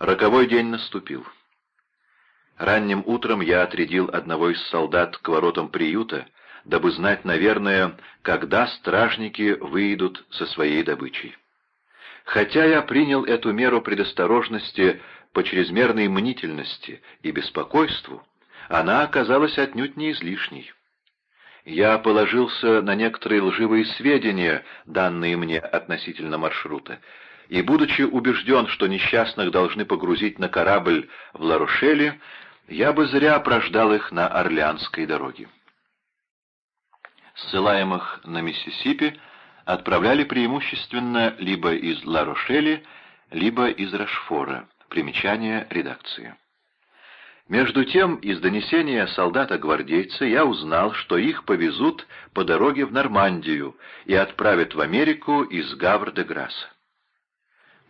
Роковой день наступил. Ранним утром я отрядил одного из солдат к воротам приюта, дабы знать, наверное, когда стражники выйдут со своей добычей. Хотя я принял эту меру предосторожности по чрезмерной мнительности и беспокойству, она оказалась отнюдь не излишней. Я положился на некоторые лживые сведения, данные мне относительно маршрута, и, будучи убежден, что несчастных должны погрузить на корабль в Ларушеле, я бы зря прождал их на Орлеанской дороге. Ссылаемых на Миссисипи отправляли преимущественно либо из Ла-Рошели, либо из Рашфора. Примечание редакции. Между тем, из донесения солдата-гвардейца я узнал, что их повезут по дороге в Нормандию и отправят в Америку из Гавр-де-Грасса.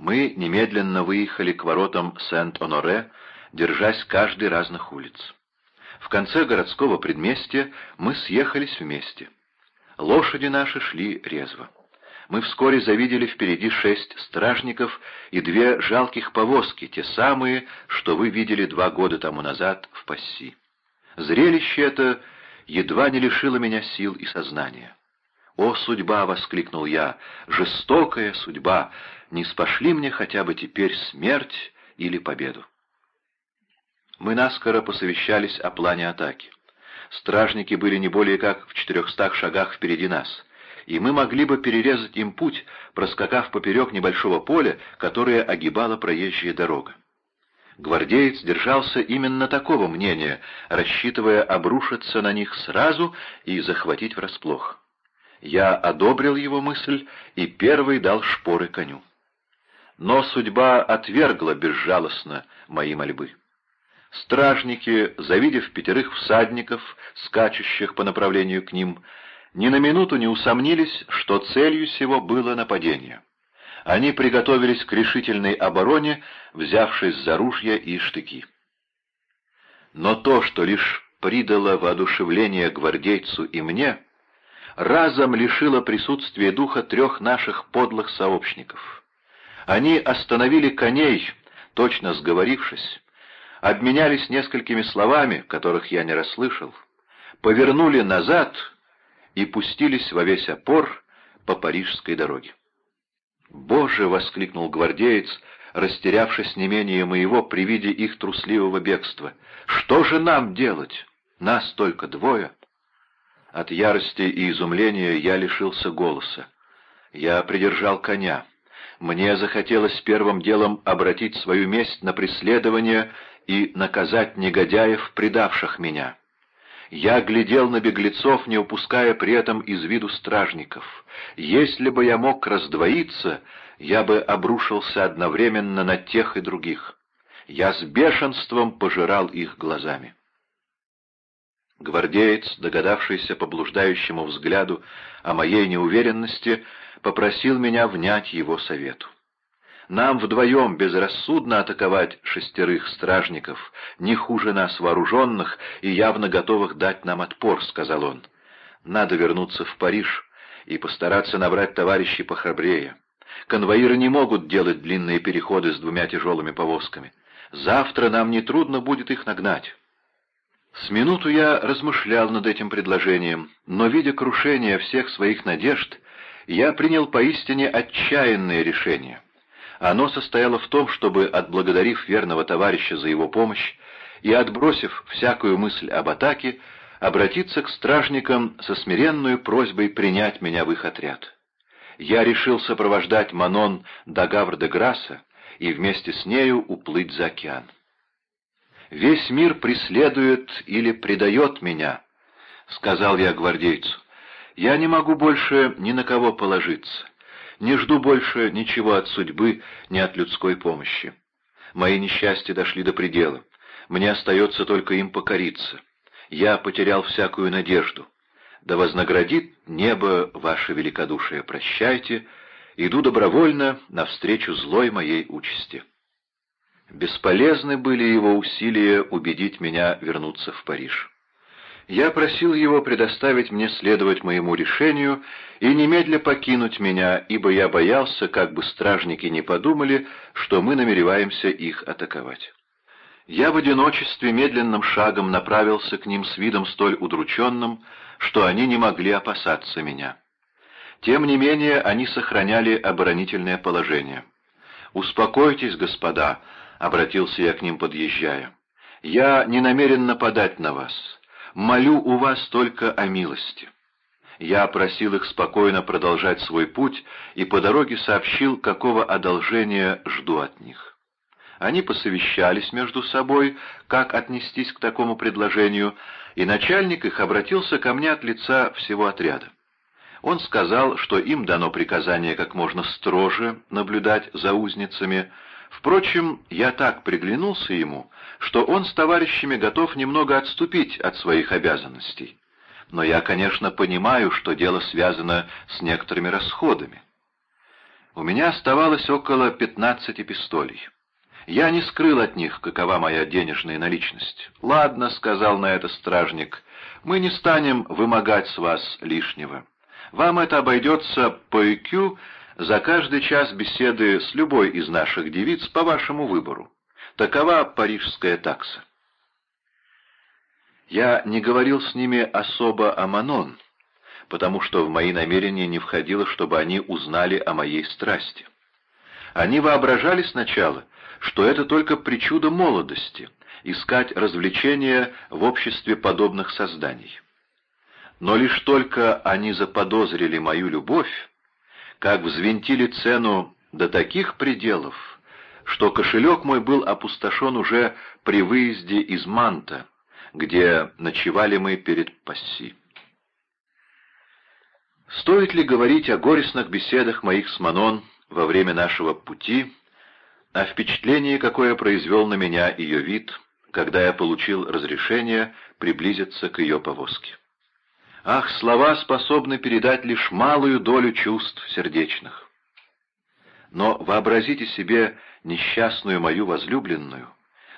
Мы немедленно выехали к воротам Сент-Оноре, держась каждый разных улиц. В конце городского предместья мы съехались вместе. Лошади наши шли резво. Мы вскоре завидели впереди шесть стражников и две жалких повозки, те самые, что вы видели два года тому назад в Пасси. Зрелище это едва не лишило меня сил и сознания. «О, судьба!» — воскликнул я. «Жестокая судьба! Не спошли мне хотя бы теперь смерть или победу?» Мы наскоро посовещались о плане атаки. Стражники были не более как в четырехстах шагах впереди нас, и мы могли бы перерезать им путь, проскакав поперек небольшого поля, которое огибала проезжая дорога. Гвардеец держался именно такого мнения, рассчитывая обрушиться на них сразу и захватить врасплох. Я одобрил его мысль и первый дал шпоры коню. Но судьба отвергла безжалостно мои мольбы. Стражники, завидев пятерых всадников, скачущих по направлению к ним, ни на минуту не усомнились, что целью сего было нападение. Они приготовились к решительной обороне, взявшись за ружья и штыки. Но то, что лишь придало воодушевление гвардейцу и мне, разом лишило присутствия духа трех наших подлых сообщников. Они остановили коней, точно сговорившись, обменялись несколькими словами, которых я не расслышал, повернули назад и пустились во весь опор по парижской дороге. «Боже!» — воскликнул гвардеец, растерявшись не менее моего при виде их трусливого бегства. «Что же нам делать? Нас только двое!» От ярости и изумления я лишился голоса. Я придержал коня. Мне захотелось первым делом обратить свою месть на преследование и наказать негодяев, предавших меня. Я глядел на беглецов, не упуская при этом из виду стражников. Если бы я мог раздвоиться, я бы обрушился одновременно на тех и других. Я с бешенством пожирал их глазами. Гвардеец, догадавшийся по блуждающему взгляду о моей неуверенности, попросил меня внять его совету. Нам вдвоем безрассудно атаковать шестерых стражников, не хуже нас вооруженных и явно готовых дать нам отпор, — сказал он. Надо вернуться в Париж и постараться набрать товарищей похрабрее. Конвоиры не могут делать длинные переходы с двумя тяжелыми повозками. Завтра нам нетрудно будет их нагнать. С минуту я размышлял над этим предложением, но, видя крушение всех своих надежд, я принял поистине отчаянное решение — оно состояло в том, чтобы, отблагодарив верного товарища за его помощь и отбросив всякую мысль об атаке, обратиться к стражникам со смиренной просьбой принять меня в их отряд. Я решил сопровождать Манон до Гавр-де-Грасса и вместе с нею уплыть за океан. «Весь мир преследует или предает меня», — сказал я гвардейцу. «Я не могу больше ни на кого положиться. Не жду больше ничего от судьбы, ни от людской помощи. Мои несчастья дошли до предела. Мне остается только им покориться. Я потерял всякую надежду. Да вознаградит небо ваше великодушие. Прощайте. Иду добровольно навстречу злой моей участи. Бесполезны были его усилия убедить меня вернуться в Париж. Я просил его предоставить мне следовать моему решению и немедля покинуть меня, ибо я боялся, как бы стражники не подумали, что мы намереваемся их атаковать. Я в одиночестве медленным шагом направился к ним с видом столь удрученным, что они не могли опасаться меня. Тем не менее, они сохраняли оборонительное положение. «Успокойтесь, господа», — обратился я к ним, подъезжая. «Я не намерен нападать на вас» молю у вас только о милости». Я просил их спокойно продолжать свой путь и по дороге сообщил, какого одолжения жду от них. Они посовещались между собой, как отнестись к такому предложению, и начальник их обратился ко мне от лица всего отряда. Он сказал, что им дано приказание как можно строже наблюдать за узницами, Впрочем, я так приглянулся ему, что он с товарищами готов немного отступить от своих обязанностей. Но я, конечно, понимаю, что дело связано с некоторыми расходами. У меня оставалось около пятнадцати пистолей. Я не скрыл от них, какова моя денежная наличность. «Ладно», — сказал на это стражник, — «мы не станем вымогать с вас лишнего. Вам это обойдется по икю за каждый час беседы с любой из наших девиц по вашему выбору. Такова парижская такса. Я не говорил с ними особо о Манон, потому что в мои намерения не входило, чтобы они узнали о моей страсти. Они воображали сначала, что это только причуда молодости — искать развлечения в обществе подобных созданий. Но лишь только они заподозрили мою любовь, как взвинтили цену до таких пределов, что кошелек мой был опустошен уже при выезде из Манта, где ночевали мы перед Пасси. Стоит ли говорить о горестных беседах моих с Манон во время нашего пути, о впечатлении, какое произвел на меня ее вид, когда я получил разрешение приблизиться к ее повозке? Ах, слова способны передать лишь малую долю чувств сердечных. Но вообразите себе несчастную мою возлюбленную,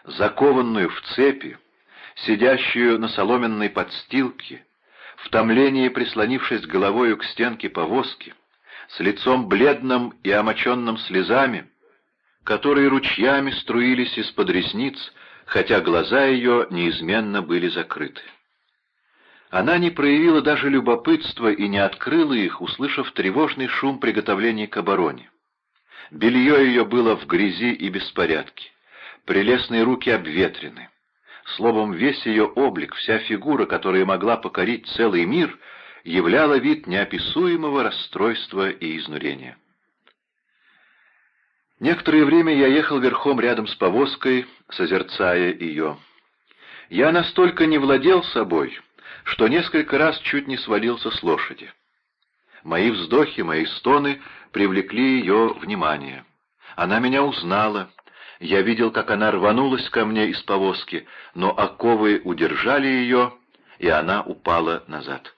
закованную в цепи, сидящую на соломенной подстилке, в томлении прислонившись головою к стенке повозки, с лицом бледным и омоченным слезами, которые ручьями струились из-под ресниц, хотя глаза ее неизменно были закрыты. Она не проявила даже любопытства и не открыла их, услышав тревожный шум приготовлений к обороне. Белье ее было в грязи и беспорядке, прелестные руки обветрены. Словом, весь ее облик, вся фигура, которая могла покорить целый мир, являла вид неописуемого расстройства и изнурения. Некоторое время я ехал верхом рядом с повозкой, созерцая ее. Я настолько не владел собой, что несколько раз чуть не свалился с лошади. Мои вздохи, мои стоны привлекли ее внимание. Она меня узнала. Я видел, как она рванулась ко мне из повозки, но оковы удержали ее, и она упала назад.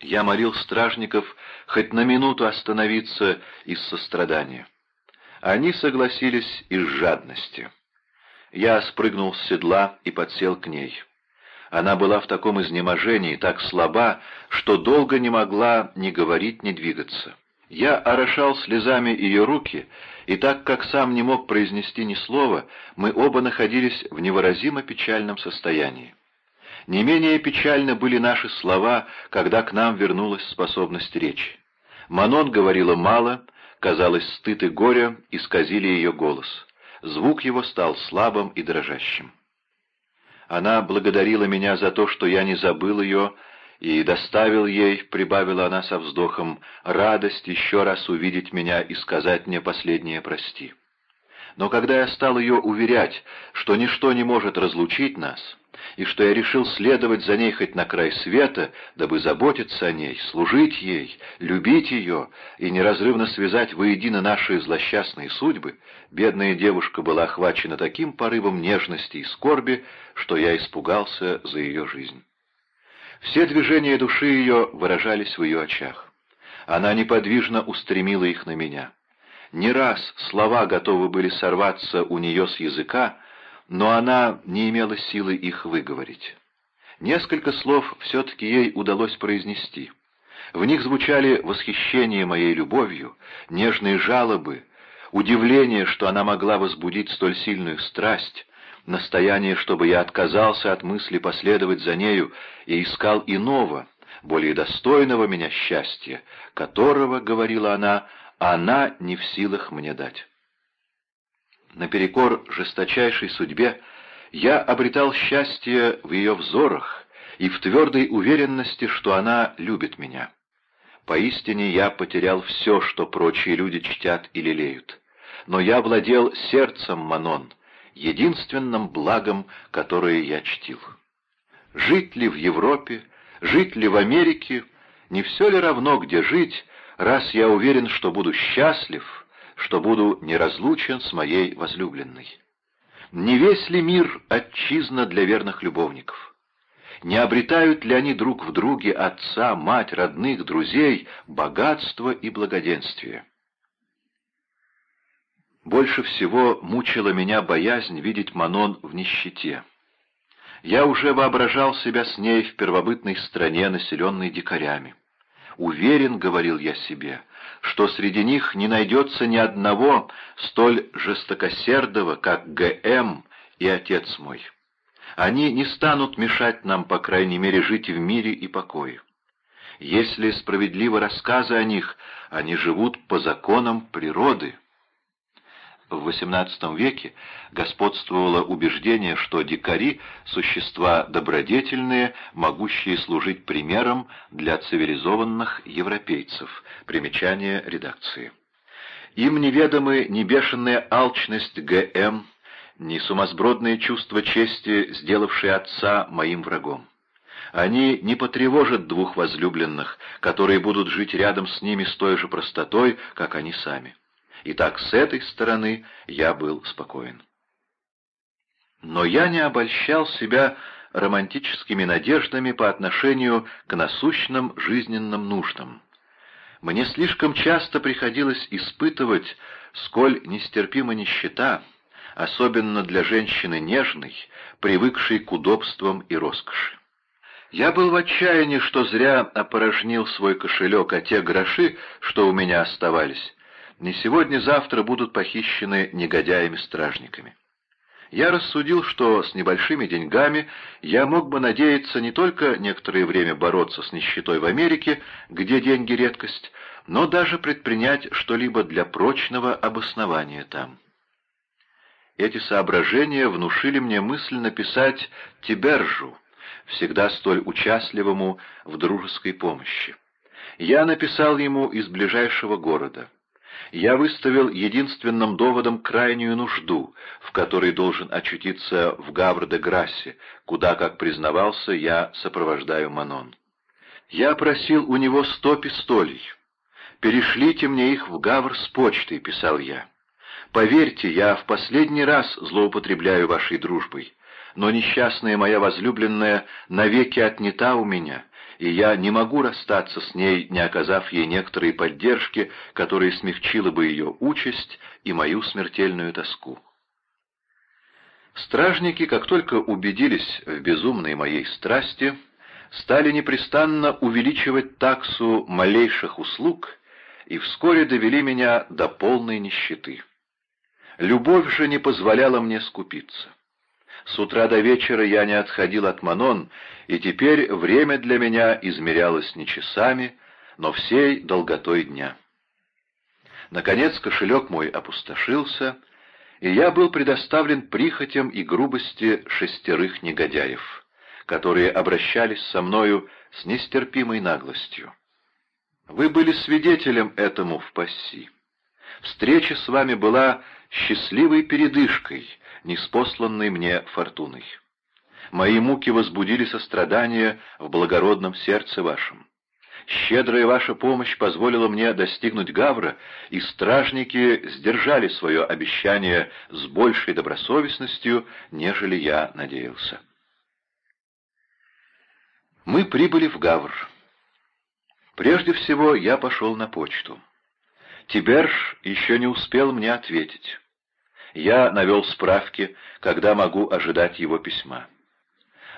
Я молил стражников хоть на минуту остановиться из сострадания. Они согласились из жадности. Я спрыгнул с седла и подсел к ней. Она была в таком изнеможении, так слаба, что долго не могла ни говорить, ни двигаться. Я орошал слезами ее руки, и так как сам не мог произнести ни слова, мы оба находились в невыразимо печальном состоянии. Не менее печально были наши слова, когда к нам вернулась способность речи. Манон говорила мало, казалось, стыд и горе исказили ее голос. Звук его стал слабым и дрожащим. Она благодарила меня за то, что я не забыл ее, и доставил ей, — прибавила она со вздохом, — радость еще раз увидеть меня и сказать мне последнее «прости». Но когда я стал ее уверять, что ничто не может разлучить нас, и что я решил следовать за ней хоть на край света, дабы заботиться о ней, служить ей, любить ее и неразрывно связать воедино наши злосчастные судьбы, бедная девушка была охвачена таким порывом нежности и скорби, что я испугался за ее жизнь. Все движения души ее выражались в ее очах. Она неподвижно устремила их на меня. Не раз слова готовы были сорваться у нее с языка, но она не имела силы их выговорить. Несколько слов все-таки ей удалось произнести. В них звучали восхищение моей любовью, нежные жалобы, удивление, что она могла возбудить столь сильную страсть, настояние, чтобы я отказался от мысли последовать за нею и искал иного, более достойного меня счастья, которого, — говорила она, — она не в силах мне дать. Наперекор жесточайшей судьбе я обретал счастье в ее взорах и в твердой уверенности, что она любит меня. Поистине я потерял все, что прочие люди чтят и лелеют. Но я владел сердцем Манон, единственным благом, которое я чтил. Жить ли в Европе, жить ли в Америке, не все ли равно, где жить, раз я уверен, что буду счастлив, что буду неразлучен с моей возлюбленной? Не весь ли мир отчизна для верных любовников? Не обретают ли они друг в друге отца, мать, родных, друзей, богатство и благоденствие? Больше всего мучила меня боязнь видеть Манон в нищете. Я уже воображал себя с ней в первобытной стране, населенной дикарями. Уверен, — говорил я себе, — что среди них не найдется ни одного столь жестокосердого, как Г.М. и отец мой. Они не станут мешать нам, по крайней мере, жить в мире и покое. Если справедливы рассказы о них, они живут по законам природы. В XVIII веке господствовало убеждение, что дикари — существа добродетельные, могущие служить примером для цивилизованных европейцев. Примечание редакции. Им неведомы ни бешеная алчность ГМ, ни сумасбродное чувство чести, сделавшее отца моим врагом. Они не потревожат двух возлюбленных, которые будут жить рядом с ними с той же простотой, как они сами. И так с этой стороны я был спокоен. Но я не обольщал себя романтическими надеждами по отношению к насущным жизненным нуждам. Мне слишком часто приходилось испытывать, сколь нестерпима нищета, особенно для женщины нежной, привыкшей к удобствам и роскоши. Я был в отчаянии, что зря опорожнил свой кошелек, а те гроши, что у меня оставались, не сегодня-завтра будут похищены негодяями-стражниками. Я рассудил, что с небольшими деньгами я мог бы надеяться не только некоторое время бороться с нищетой в Америке, где деньги редкость, но даже предпринять что-либо для прочного обоснования там. Эти соображения внушили мне мысль написать Тибержу, всегда столь участливому в дружеской помощи. Я написал ему из ближайшего города я выставил единственным доводом крайнюю нужду, в которой должен очутиться в Гавр-де-Грассе, куда, как признавался, я сопровождаю Манон. Я просил у него сто пистолей. «Перешлите мне их в Гавр с почтой», — писал я. «Поверьте, я в последний раз злоупотребляю вашей дружбой, но несчастная моя возлюбленная навеки отнята у меня, и я не могу расстаться с ней, не оказав ей некоторой поддержки, которая смягчила бы ее участь и мою смертельную тоску. Стражники, как только убедились в безумной моей страсти, стали непрестанно увеличивать таксу малейших услуг и вскоре довели меня до полной нищеты. Любовь же не позволяла мне скупиться. С утра до вечера я не отходил от Манон, и теперь время для меня измерялось не часами, но всей долготой дня. Наконец кошелек мой опустошился, и я был предоставлен прихотям и грубости шестерых негодяев, которые обращались со мною с нестерпимой наглостью. Вы были свидетелем этому в Пасси. Встреча с вами была счастливой передышкой, неспосланной мне фортуной. Мои муки возбудили сострадание в благородном сердце вашем. Щедрая ваша помощь позволила мне достигнуть Гавра, и стражники сдержали свое обещание с большей добросовестностью, нежели я надеялся. Мы прибыли в Гавр. Прежде всего я пошел на почту. Тиберж еще не успел мне ответить. Я навел справки, когда могу ожидать его письма.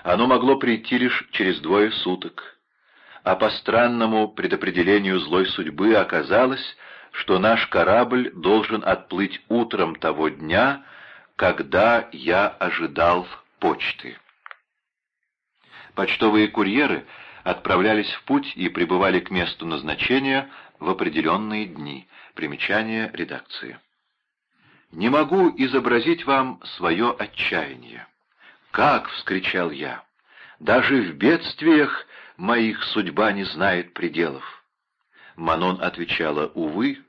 Оно могло прийти лишь через двое суток. А по странному предопределению злой судьбы оказалось, что наш корабль должен отплыть утром того дня, когда я ожидал почты. Почтовые курьеры отправлялись в путь и прибывали к месту назначения в определенные дни. Примечание редакции. Не могу изобразить вам свое отчаяние. «Как?» — вскричал я. «Даже в бедствиях моих судьба не знает пределов». Манон отвечала, «Увы,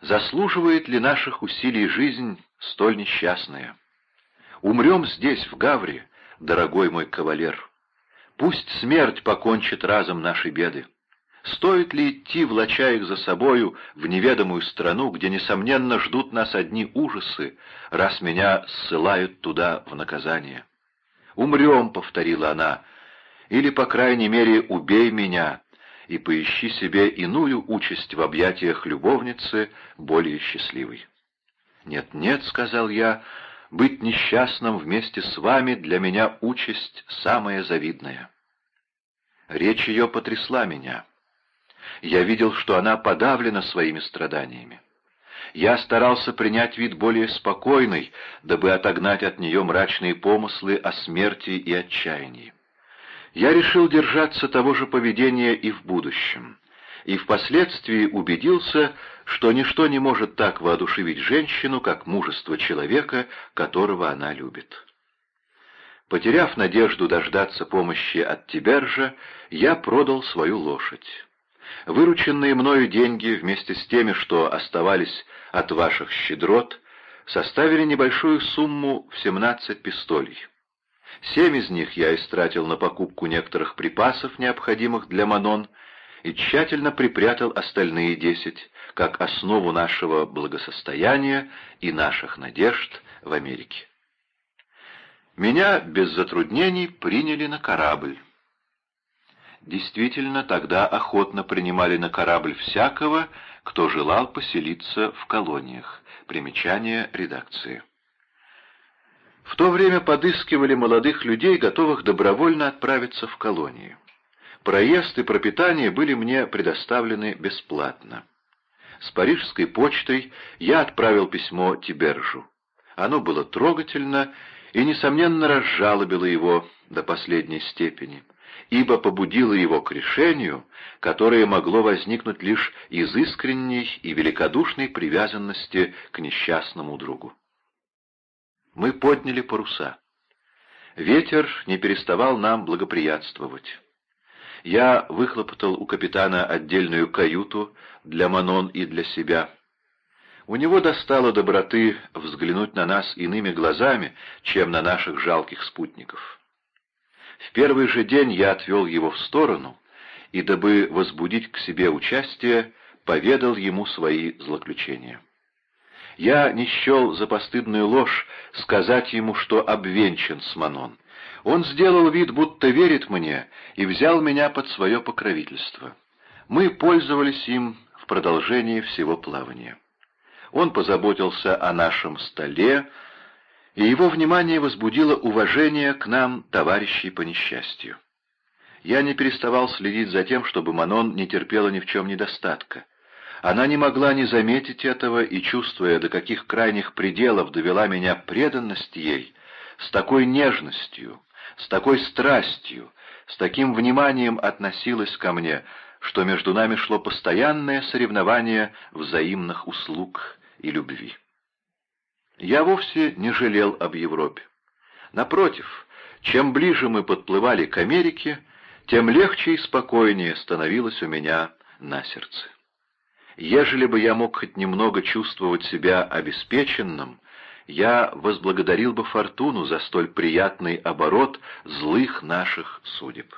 заслуживает ли наших усилий жизнь столь несчастная? Умрем здесь, в Гавре, дорогой мой кавалер. Пусть смерть покончит разом наши беды. Стоит ли идти, влача их за собою, в неведомую страну, где, несомненно, ждут нас одни ужасы, раз меня ссылают туда в наказание? «Умрем», — повторила она, — «или, по крайней мере, убей меня и поищи себе иную участь в объятиях любовницы, более счастливой». «Нет, нет», — сказал я, — «быть несчастным вместе с вами для меня участь самая завидная». Речь ее потрясла меня. Я видел, что она подавлена своими страданиями. Я старался принять вид более спокойный, дабы отогнать от нее мрачные помыслы о смерти и отчаянии. Я решил держаться того же поведения и в будущем, и впоследствии убедился, что ничто не может так воодушевить женщину, как мужество человека, которого она любит. Потеряв надежду дождаться помощи от Тибержа, я продал свою лошадь. Вырученные мною деньги вместе с теми, что оставались от ваших щедрот, составили небольшую сумму в 17 пистолей. Семь из них я истратил на покупку некоторых припасов, необходимых для Манон, и тщательно припрятал остальные десять, как основу нашего благосостояния и наших надежд в Америке. Меня без затруднений приняли на корабль. Действительно, тогда охотно принимали на корабль всякого, кто желал поселиться в колониях. Примечание редакции. В то время подыскивали молодых людей, готовых добровольно отправиться в колонии. Проезд и пропитание были мне предоставлены бесплатно. С парижской почтой я отправил письмо Тибержу. Оно было трогательно и, несомненно, разжалобило его до последней степени ибо побудило его к решению, которое могло возникнуть лишь из искренней и великодушной привязанности к несчастному другу. Мы подняли паруса. Ветер не переставал нам благоприятствовать. Я выхлопотал у капитана отдельную каюту для Манон и для себя. У него достало доброты взглянуть на нас иными глазами, чем на наших жалких спутников. В первый же день я отвел его в сторону и, дабы возбудить к себе участие, поведал ему свои злоключения. Я не счел за постыдную ложь сказать ему, что обвенчан с Манон. Он сделал вид, будто верит мне, и взял меня под свое покровительство. Мы пользовались им в продолжении всего плавания. Он позаботился о нашем столе, и его внимание возбудило уважение к нам, товарищей по несчастью. Я не переставал следить за тем, чтобы Манон не терпела ни в чем недостатка. Она не могла не заметить этого и, чувствуя, до каких крайних пределов довела меня преданность ей, с такой нежностью, с такой страстью, с таким вниманием относилась ко мне, что между нами шло постоянное соревнование взаимных услуг и любви. Я вовсе не жалел об Европе. Напротив, чем ближе мы подплывали к Америке, тем легче и спокойнее становилось у меня на сердце. Ежели бы я мог хоть немного чувствовать себя обеспеченным, я возблагодарил бы фортуну за столь приятный оборот злых наших судеб.